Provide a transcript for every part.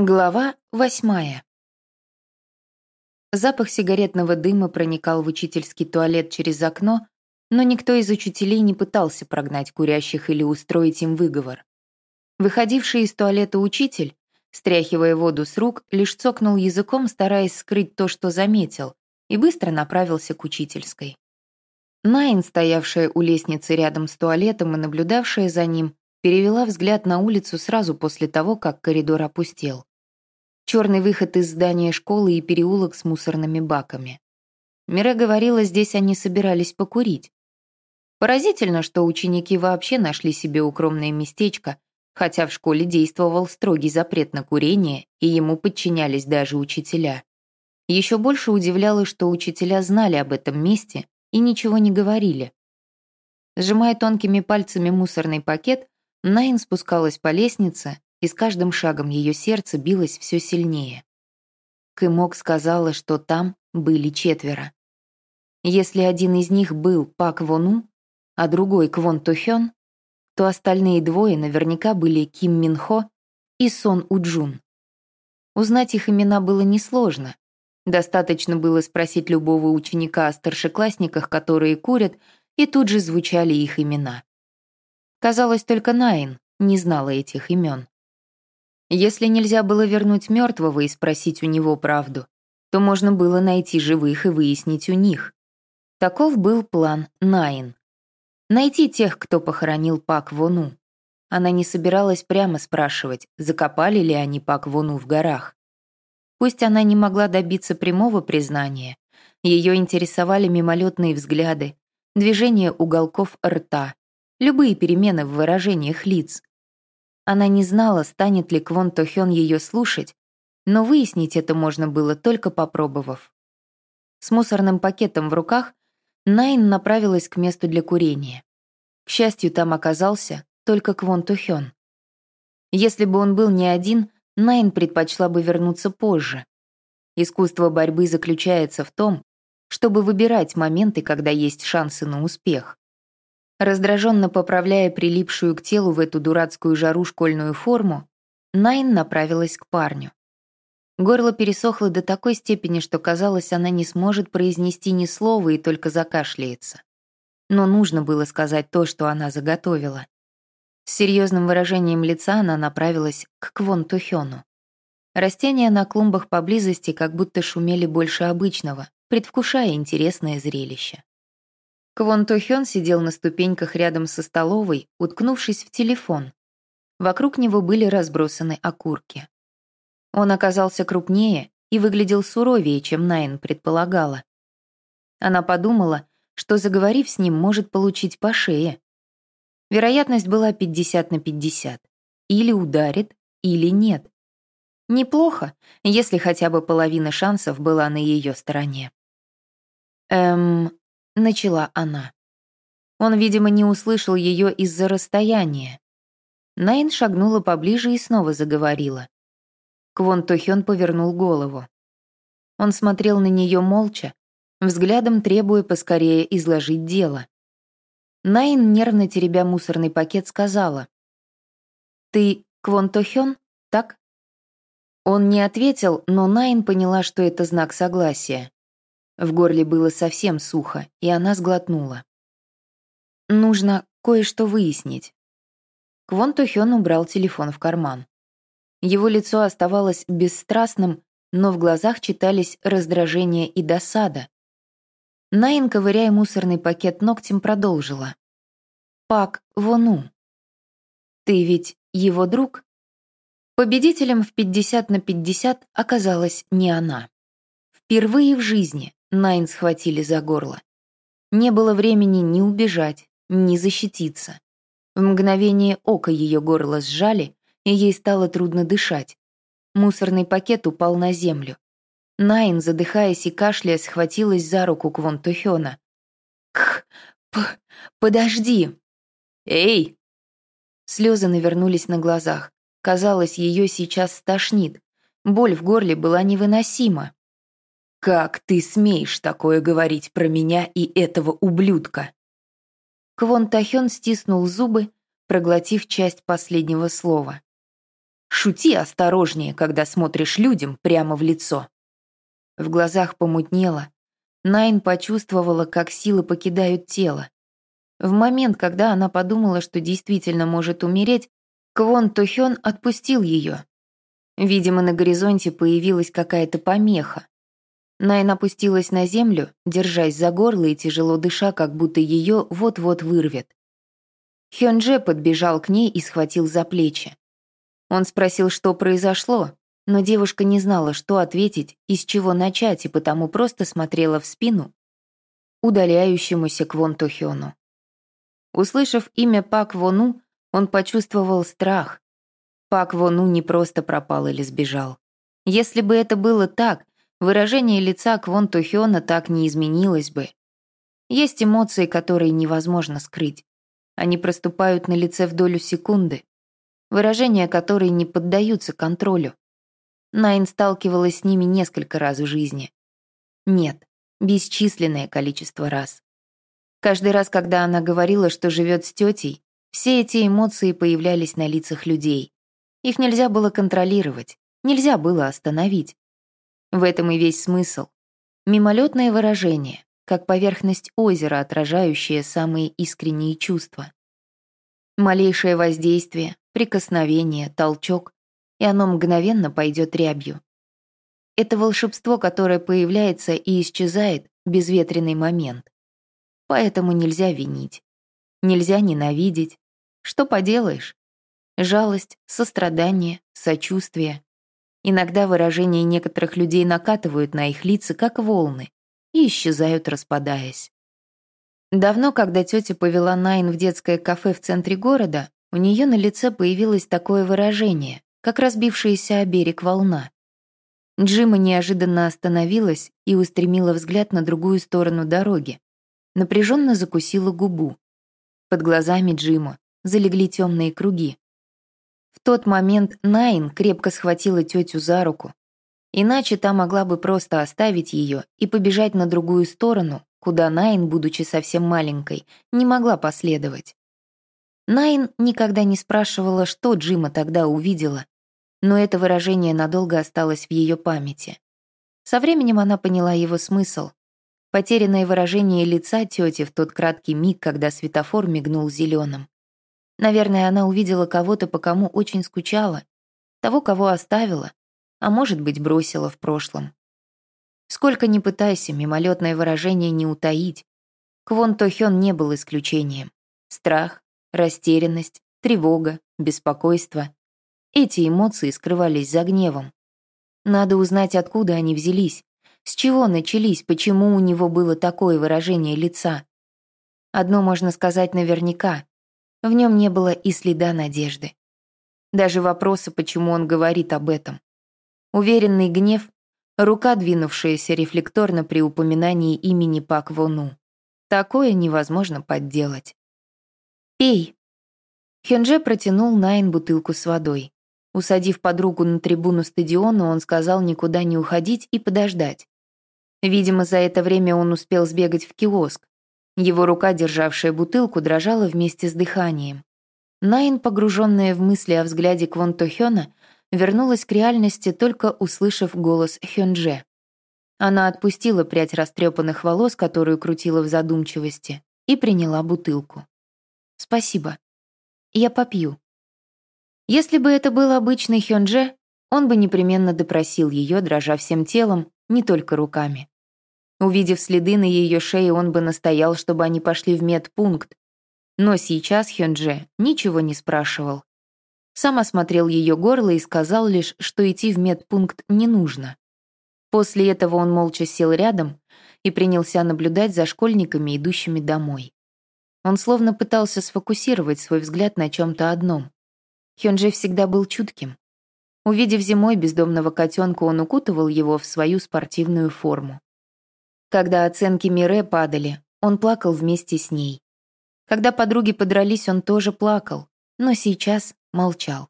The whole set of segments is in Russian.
Глава восьмая. Запах сигаретного дыма проникал в учительский туалет через окно, но никто из учителей не пытался прогнать курящих или устроить им выговор. Выходивший из туалета учитель, стряхивая воду с рук, лишь цокнул языком, стараясь скрыть то, что заметил, и быстро направился к учительской. Найн, стоявшая у лестницы рядом с туалетом и наблюдавшая за ним, перевела взгляд на улицу сразу после того, как коридор опустел черный выход из здания школы и переулок с мусорными баками. Мира говорила, здесь они собирались покурить. Поразительно, что ученики вообще нашли себе укромное местечко, хотя в школе действовал строгий запрет на курение, и ему подчинялись даже учителя. Еще больше удивляло, что учителя знали об этом месте и ничего не говорили. Сжимая тонкими пальцами мусорный пакет, Найн спускалась по лестнице, и с каждым шагом ее сердце билось все сильнее. Кымок сказала, что там были четверо. Если один из них был Пак Вону, а другой Квон Тухён, то остальные двое наверняка были Ким Мин Хо и Сон Уджун. Узнать их имена было несложно. Достаточно было спросить любого ученика о старшеклассниках, которые курят, и тут же звучали их имена. Казалось, только Найн не знала этих имен. Если нельзя было вернуть мертвого и спросить у него правду, то можно было найти живых и выяснить у них. Таков был план Найн. Найти тех, кто похоронил Пак Вону. Она не собиралась прямо спрашивать, закопали ли они Пак Вону в горах. Пусть она не могла добиться прямого признания, ее интересовали мимолетные взгляды, движение уголков рта, любые перемены в выражениях лиц, она не знала, станет ли Квон Тохён ее слушать, но выяснить это можно было, только попробовав. С мусорным пакетом в руках Найн направилась к месту для курения. К счастью, там оказался только Квон Тухён. Если бы он был не один, Найн предпочла бы вернуться позже. Искусство борьбы заключается в том, чтобы выбирать моменты, когда есть шансы на успех. Раздраженно поправляя прилипшую к телу в эту дурацкую жару школьную форму, Найн направилась к парню. Горло пересохло до такой степени, что казалось, она не сможет произнести ни слова и только закашляется. Но нужно было сказать то, что она заготовила. С серьезным выражением лица она направилась к Квон Тухёну. Растения на клумбах поблизости как будто шумели больше обычного, предвкушая интересное зрелище. Квон Тохён сидел на ступеньках рядом со столовой, уткнувшись в телефон. Вокруг него были разбросаны окурки. Он оказался крупнее и выглядел суровее, чем Найн предполагала. Она подумала, что, заговорив с ним, может получить по шее. Вероятность была 50 на 50. Или ударит, или нет. Неплохо, если хотя бы половина шансов была на ее стороне. Эм, начала она. Он, видимо, не услышал ее из-за расстояния. Найн шагнула поближе и снова заговорила. Квон Тохён повернул голову. Он смотрел на нее молча, взглядом требуя поскорее изложить дело. Найн, нервно теребя мусорный пакет, сказала. «Ты Квон Тохён, так?» Он не ответил, но Найн поняла, что это знак согласия. В горле было совсем сухо, и она сглотнула. «Нужно кое-что выяснить». Квон Тухён убрал телефон в карман. Его лицо оставалось бесстрастным, но в глазах читались раздражение и досада. Найн, ковыряя мусорный пакет ногтем, продолжила. «Пак Вону, ты ведь его друг?» Победителем в 50 на 50 оказалась не она. Впервые в жизни Найн схватили за горло. Не было времени ни убежать, ни защититься. В мгновение ока ее горло сжали, и ей стало трудно дышать. Мусорный пакет упал на землю. Найн, задыхаясь и кашляя, схватилась за руку Квон Тухёна. «Кх, п, подожди!» «Эй!» Слезы навернулись на глазах. Казалось, ее сейчас стошнит. Боль в горле была невыносима. «Как ты смеешь такое говорить про меня и этого ублюдка?» Квон Тахён стиснул зубы, проглотив часть последнего слова. Шути осторожнее, когда смотришь людям прямо в лицо». В глазах помутнело. Найн почувствовала, как силы покидают тело. В момент, когда она подумала, что действительно может умереть, Квон Тохён отпустил ее. Видимо, на горизонте появилась какая-то помеха. Найн опустилась на землю, держась за горло и тяжело дыша, как будто ее вот-вот вырвет. Хёнже подбежал к ней и схватил за плечи. Он спросил, что произошло, но девушка не знала, что ответить и с чего начать, и потому просто смотрела в спину удаляющемуся Квон Тохёну. Услышав имя Пак Вону, он почувствовал страх. Пак Вону не просто пропал или сбежал. Если бы это было так, выражение лица Квон Тухёна так не изменилось бы. Есть эмоции, которые невозможно скрыть. Они проступают на лице в долю секунды, выражения которые не поддаются контролю. Найн сталкивалась с ними несколько раз в жизни. Нет, бесчисленное количество раз. Каждый раз, когда она говорила, что живет с тетей, все эти эмоции появлялись на лицах людей. Их нельзя было контролировать, нельзя было остановить. В этом и весь смысл. Мимолетное выражение, как поверхность озера, отражающее самые искренние чувства. Малейшее воздействие, прикосновение, толчок, и оно мгновенно пойдет рябью. Это волшебство, которое появляется и исчезает в безветренный момент. Поэтому нельзя винить. Нельзя ненавидеть. Что поделаешь? Жалость, сострадание, сочувствие. Иногда выражения некоторых людей накатывают на их лица, как волны, и исчезают, распадаясь. Давно, когда тетя повела Найн в детское кафе в центре города, у нее на лице появилось такое выражение, как разбившаяся о берег волна. Джима неожиданно остановилась и устремила взгляд на другую сторону дороги, напряженно закусила губу. Под глазами Джима залегли темные круги. В тот момент Найн крепко схватила тетю за руку. Иначе та могла бы просто оставить ее и побежать на другую сторону, куда Найн, будучи совсем маленькой, не могла последовать. Найн никогда не спрашивала, что Джима тогда увидела, но это выражение надолго осталось в ее памяти. Со временем она поняла его смысл, Потерянное выражение лица тети в тот краткий миг, когда светофор мигнул зеленым. Наверное, она увидела кого-то, по кому очень скучала, того, кого оставила, а может быть, бросила в прошлом. Сколько ни пытайся, мимолетное выражение не утаить. Квон Тохён не был исключением. Страх, растерянность, тревога, беспокойство. Эти эмоции скрывались за гневом. Надо узнать, откуда они взялись, с чего начались, почему у него было такое выражение лица? Одно можно сказать наверняка. В нем не было и следа надежды. Даже вопроса, почему он говорит об этом. Уверенный гнев, рука, двинувшаяся рефлекторно при упоминании имени Пак Вону. Такое невозможно подделать. «Пей!» Хенже протянул Найн бутылку с водой. Усадив подругу на трибуну стадиона, он сказал никуда не уходить и подождать. Видимо, за это время он успел сбегать в киоск. Его рука, державшая бутылку, дрожала вместе с дыханием. Найн, погруженная в мысли о взгляде Квон Тохёна, вернулась к реальности, только услышав голос Хёнже. Она отпустила прядь растрепанных волос, которую крутила в задумчивости, и приняла бутылку. «Спасибо. Я попью». Если бы это был обычный Хёнже, он бы непременно допросил ее, дрожа всем телом, не только руками. Увидев следы на ее шее, он бы настоял, чтобы они пошли в медпункт. Но сейчас Хёндже ничего не спрашивал. Сам осмотрел ее горло и сказал лишь, что идти в медпункт не нужно. После этого он молча сел рядом и принялся наблюдать за школьниками, идущими домой. Он словно пытался сфокусировать свой взгляд на чем-то одном. Хёнже всегда был чутким. Увидев зимой бездомного котенка, он укутывал его в свою спортивную форму. Когда оценки Мире падали, он плакал вместе с ней. Когда подруги подрались, он тоже плакал, но сейчас молчал.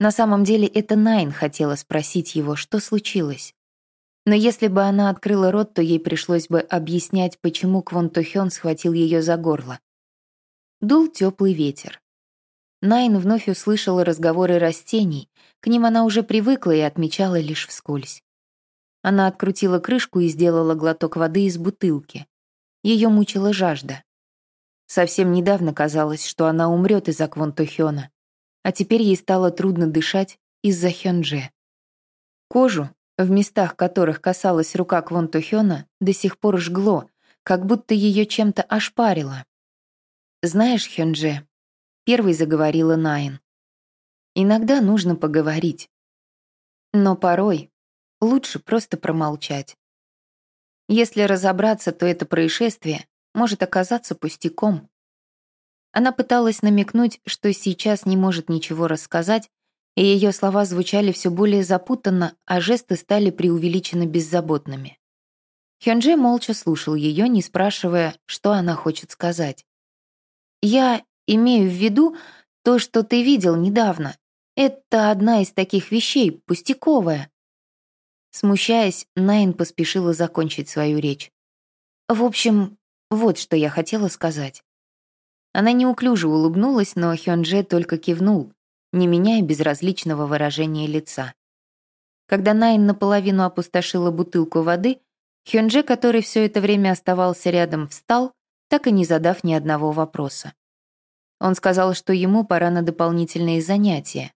На самом деле это Найн хотела спросить его, что случилось. Но если бы она открыла рот, то ей пришлось бы объяснять, почему Квон Тухён схватил ее за горло. Дул теплый ветер. Найн вновь услышала разговоры растений, К ним она уже привыкла и отмечала лишь вскользь. Она открутила крышку и сделала глоток воды из бутылки. Ее мучила жажда. Совсем недавно казалось, что она умрет из-за Квонтохёна, а теперь ей стало трудно дышать из-за Хёнже. Кожу, в местах которых касалась рука Квонтохёна, до сих пор жгло, как будто ее чем-то ошпарило. «Знаешь, Хёнже», — первой заговорила Найн, — «иногда нужно поговорить. Но порой лучше просто промолчать. Если разобраться, то это происшествие может оказаться пустяком. Она пыталась намекнуть, что сейчас не может ничего рассказать, и ее слова звучали все более запутанно, а жесты стали преувеличенно беззаботными. Хёнджи молча слушал ее, не спрашивая, что она хочет сказать. «Я имею в виду то, что ты видел недавно. Это одна из таких вещей, пустяковая. Смущаясь, Найн поспешила закончить свою речь. «В общем, вот что я хотела сказать». Она неуклюже улыбнулась, но Хёнже только кивнул, не меняя безразличного выражения лица. Когда Найн наполовину опустошила бутылку воды, Хёнже, который все это время оставался рядом, встал, так и не задав ни одного вопроса. Он сказал, что ему пора на дополнительные занятия.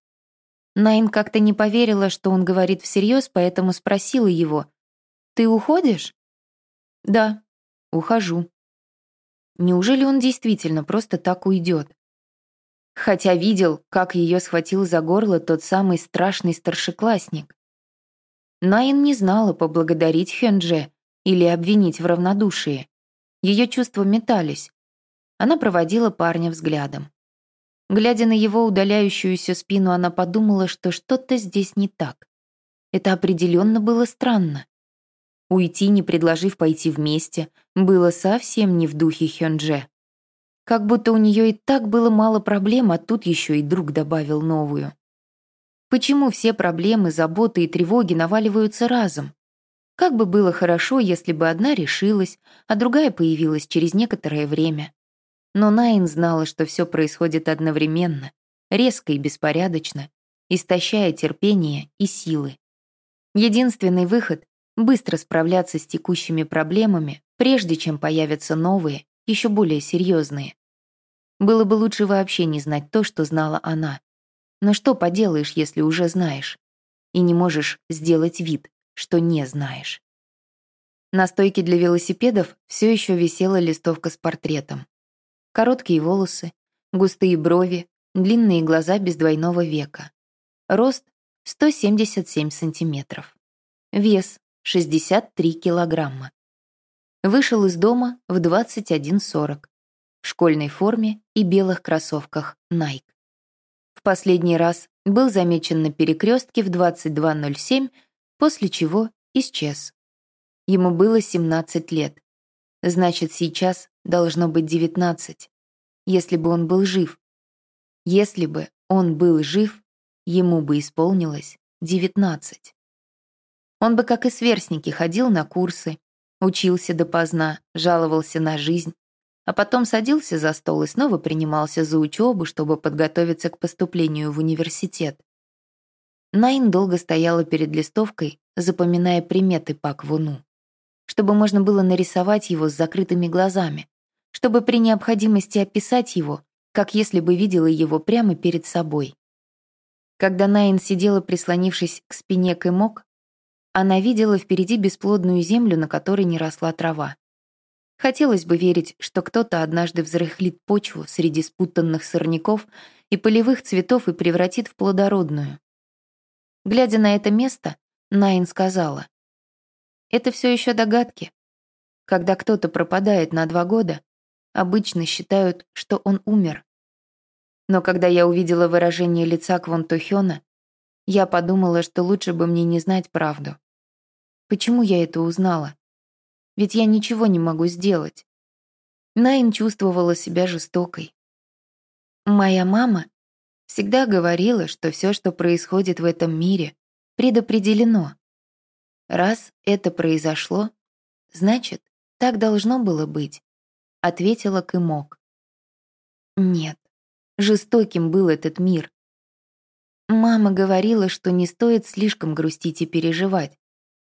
Найн как-то не поверила, что он говорит всерьез, поэтому спросила его, «Ты уходишь?» «Да, ухожу». Неужели он действительно просто так уйдет? Хотя видел, как ее схватил за горло тот самый страшный старшеклассник. Найн не знала, поблагодарить Хёндже или обвинить в равнодушии. Ее чувства метались. Она проводила парня взглядом. Глядя на его удаляющуюся спину, она подумала, что что-то здесь не так. Это определенно было странно. Уйти, не предложив пойти вместе, было совсем не в духе Хёнже. Как будто у нее и так было мало проблем, а тут еще и друг добавил новую. Почему все проблемы, заботы и тревоги наваливаются разом? Как бы было хорошо, если бы одна решилась, а другая появилась через некоторое время. Но Найн знала, что все происходит одновременно, резко и беспорядочно, истощая терпение и силы. Единственный выход — быстро справляться с текущими проблемами, прежде чем появятся новые, еще более серьезные. Было бы лучше вообще не знать то, что знала она. Но что поделаешь, если уже знаешь? И не можешь сделать вид, что не знаешь. На стойке для велосипедов все еще висела листовка с портретом. Короткие волосы, густые брови, длинные глаза без двойного века. Рост 177 сантиметров. Вес 63 килограмма. Вышел из дома в 21.40 в школьной форме и белых кроссовках Nike. В последний раз был замечен на перекрестке в 22.07, после чего исчез. Ему было 17 лет. Значит, сейчас должно быть 19. Если бы он был жив. Если бы он был жив, ему бы исполнилось 19. Он бы, как и сверстники, ходил на курсы, учился допоздна, жаловался на жизнь, а потом садился за стол и снова принимался за учебу, чтобы подготовиться к поступлению в университет. Найн долго стояла перед листовкой, запоминая приметы Пак Вуну чтобы можно было нарисовать его с закрытыми глазами, чтобы при необходимости описать его, как если бы видела его прямо перед собой. Когда Найн сидела, прислонившись к спине Кэмок, она видела впереди бесплодную землю, на которой не росла трава. Хотелось бы верить, что кто-то однажды взрыхлит почву среди спутанных сорняков и полевых цветов и превратит в плодородную. Глядя на это место, Найн сказала, это все еще догадки. Когда кто-то пропадает на два года, обычно считают, что он умер. Но когда я увидела выражение лица Квон Тухёна, я подумала, что лучше бы мне не знать правду. Почему я это узнала? Ведь я ничего не могу сделать. Найн чувствовала себя жестокой. Моя мама всегда говорила, что все, что происходит в этом мире, предопределено. «Раз это произошло, значит, так должно было быть», — ответила Кымок. «Нет, жестоким был этот мир. Мама говорила, что не стоит слишком грустить и переживать.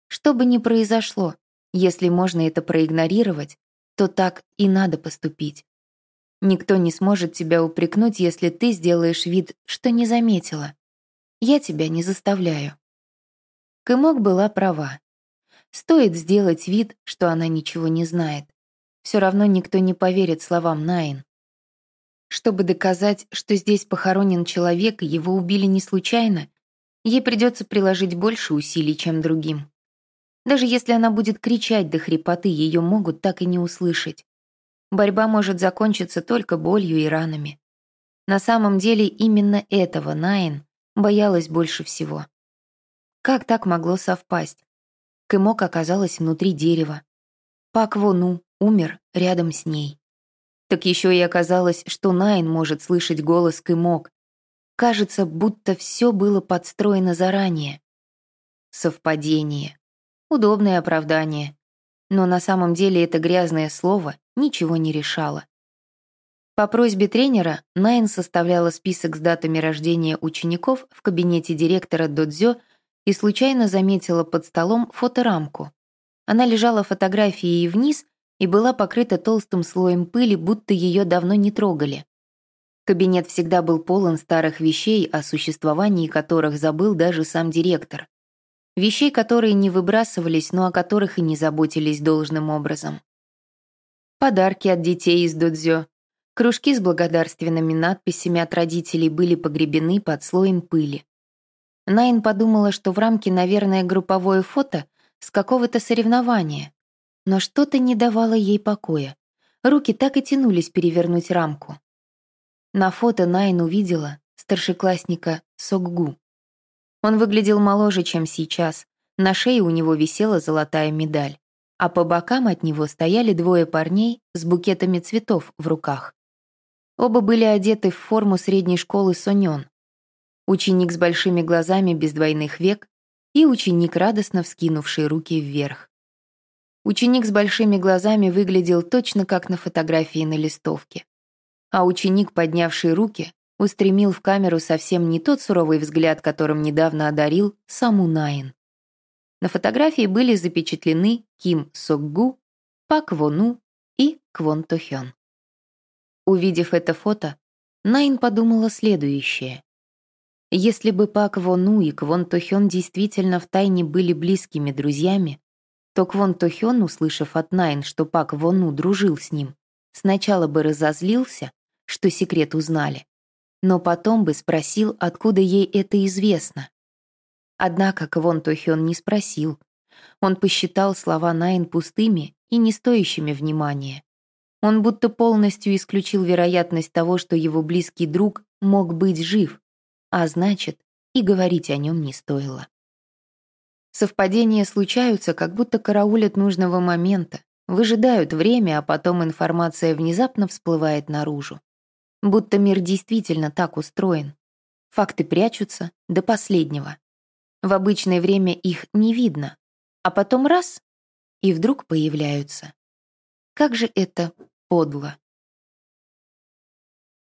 Что бы ни произошло, если можно это проигнорировать, то так и надо поступить. Никто не сможет тебя упрекнуть, если ты сделаешь вид, что не заметила. Я тебя не заставляю. Кымок была права. Стоит сделать вид, что она ничего не знает. Все равно никто не поверит словам Найн. Чтобы доказать, что здесь похоронен человек и его убили не случайно, ей придется приложить больше усилий, чем другим. Даже если она будет кричать до хрипоты, ее могут так и не услышать. Борьба может закончиться только болью и ранами. На самом деле именно этого Найн боялась больше всего. Как так могло совпасть? Кымок оказалась внутри дерева. Пак Вону умер рядом с ней. Так еще и оказалось, что Найн может слышать голос Кымок. Кажется, будто все было подстроено заранее. Совпадение. Удобное оправдание. Но на самом деле это грязное слово ничего не решало. По просьбе тренера Найн составляла список с датами рождения учеников в кабинете директора Додзё и случайно заметила под столом фоторамку. Она лежала фотографией вниз и была покрыта толстым слоем пыли, будто ее давно не трогали. Кабинет всегда был полон старых вещей, о существовании которых забыл даже сам директор. Вещей, которые не выбрасывались, но о которых и не заботились должным образом. Подарки от детей из додзё, кружки с благодарственными надписями от родителей были погребены под слоем пыли. Найн подумала, что в рамке, наверное, групповое фото с какого-то соревнования, но что-то не давало ей покоя. Руки так и тянулись перевернуть рамку. На фото Найн увидела старшеклассника Сокгу. Он выглядел моложе, чем сейчас. На шее у него висела золотая медаль, а по бокам от него стояли двое парней с букетами цветов в руках. Оба были одеты в форму средней школы Сонён. Ученик с большими глазами без двойных век и ученик, радостно вскинувший руки вверх. Ученик с большими глазами выглядел точно как на фотографии на листовке. А ученик, поднявший руки, устремил в камеру совсем не тот суровый взгляд, которым недавно одарил саму Найн. На фотографии были запечатлены Ким Сокгу, Пак Вону и Квон Тохён. Увидев это фото, Найн подумала следующее. Если бы Пак Вону и Квон Тохён действительно втайне были близкими друзьями, то Квон Тохён, услышав от Найн, что Пак Вону дружил с ним, сначала бы разозлился, что секрет узнали, но потом бы спросил, откуда ей это известно. Однако Квон Тохён не спросил. Он посчитал слова Найн пустыми и не стоящими внимания. Он будто полностью исключил вероятность того, что его близкий друг мог быть жив, а значит, и говорить о нем не стоило. Совпадения случаются, как будто караулят нужного момента, выжидают время, а потом информация внезапно всплывает наружу. Будто мир действительно так устроен. Факты прячутся до последнего. В обычное время их не видно, а потом раз — и вдруг появляются. Как же это подло.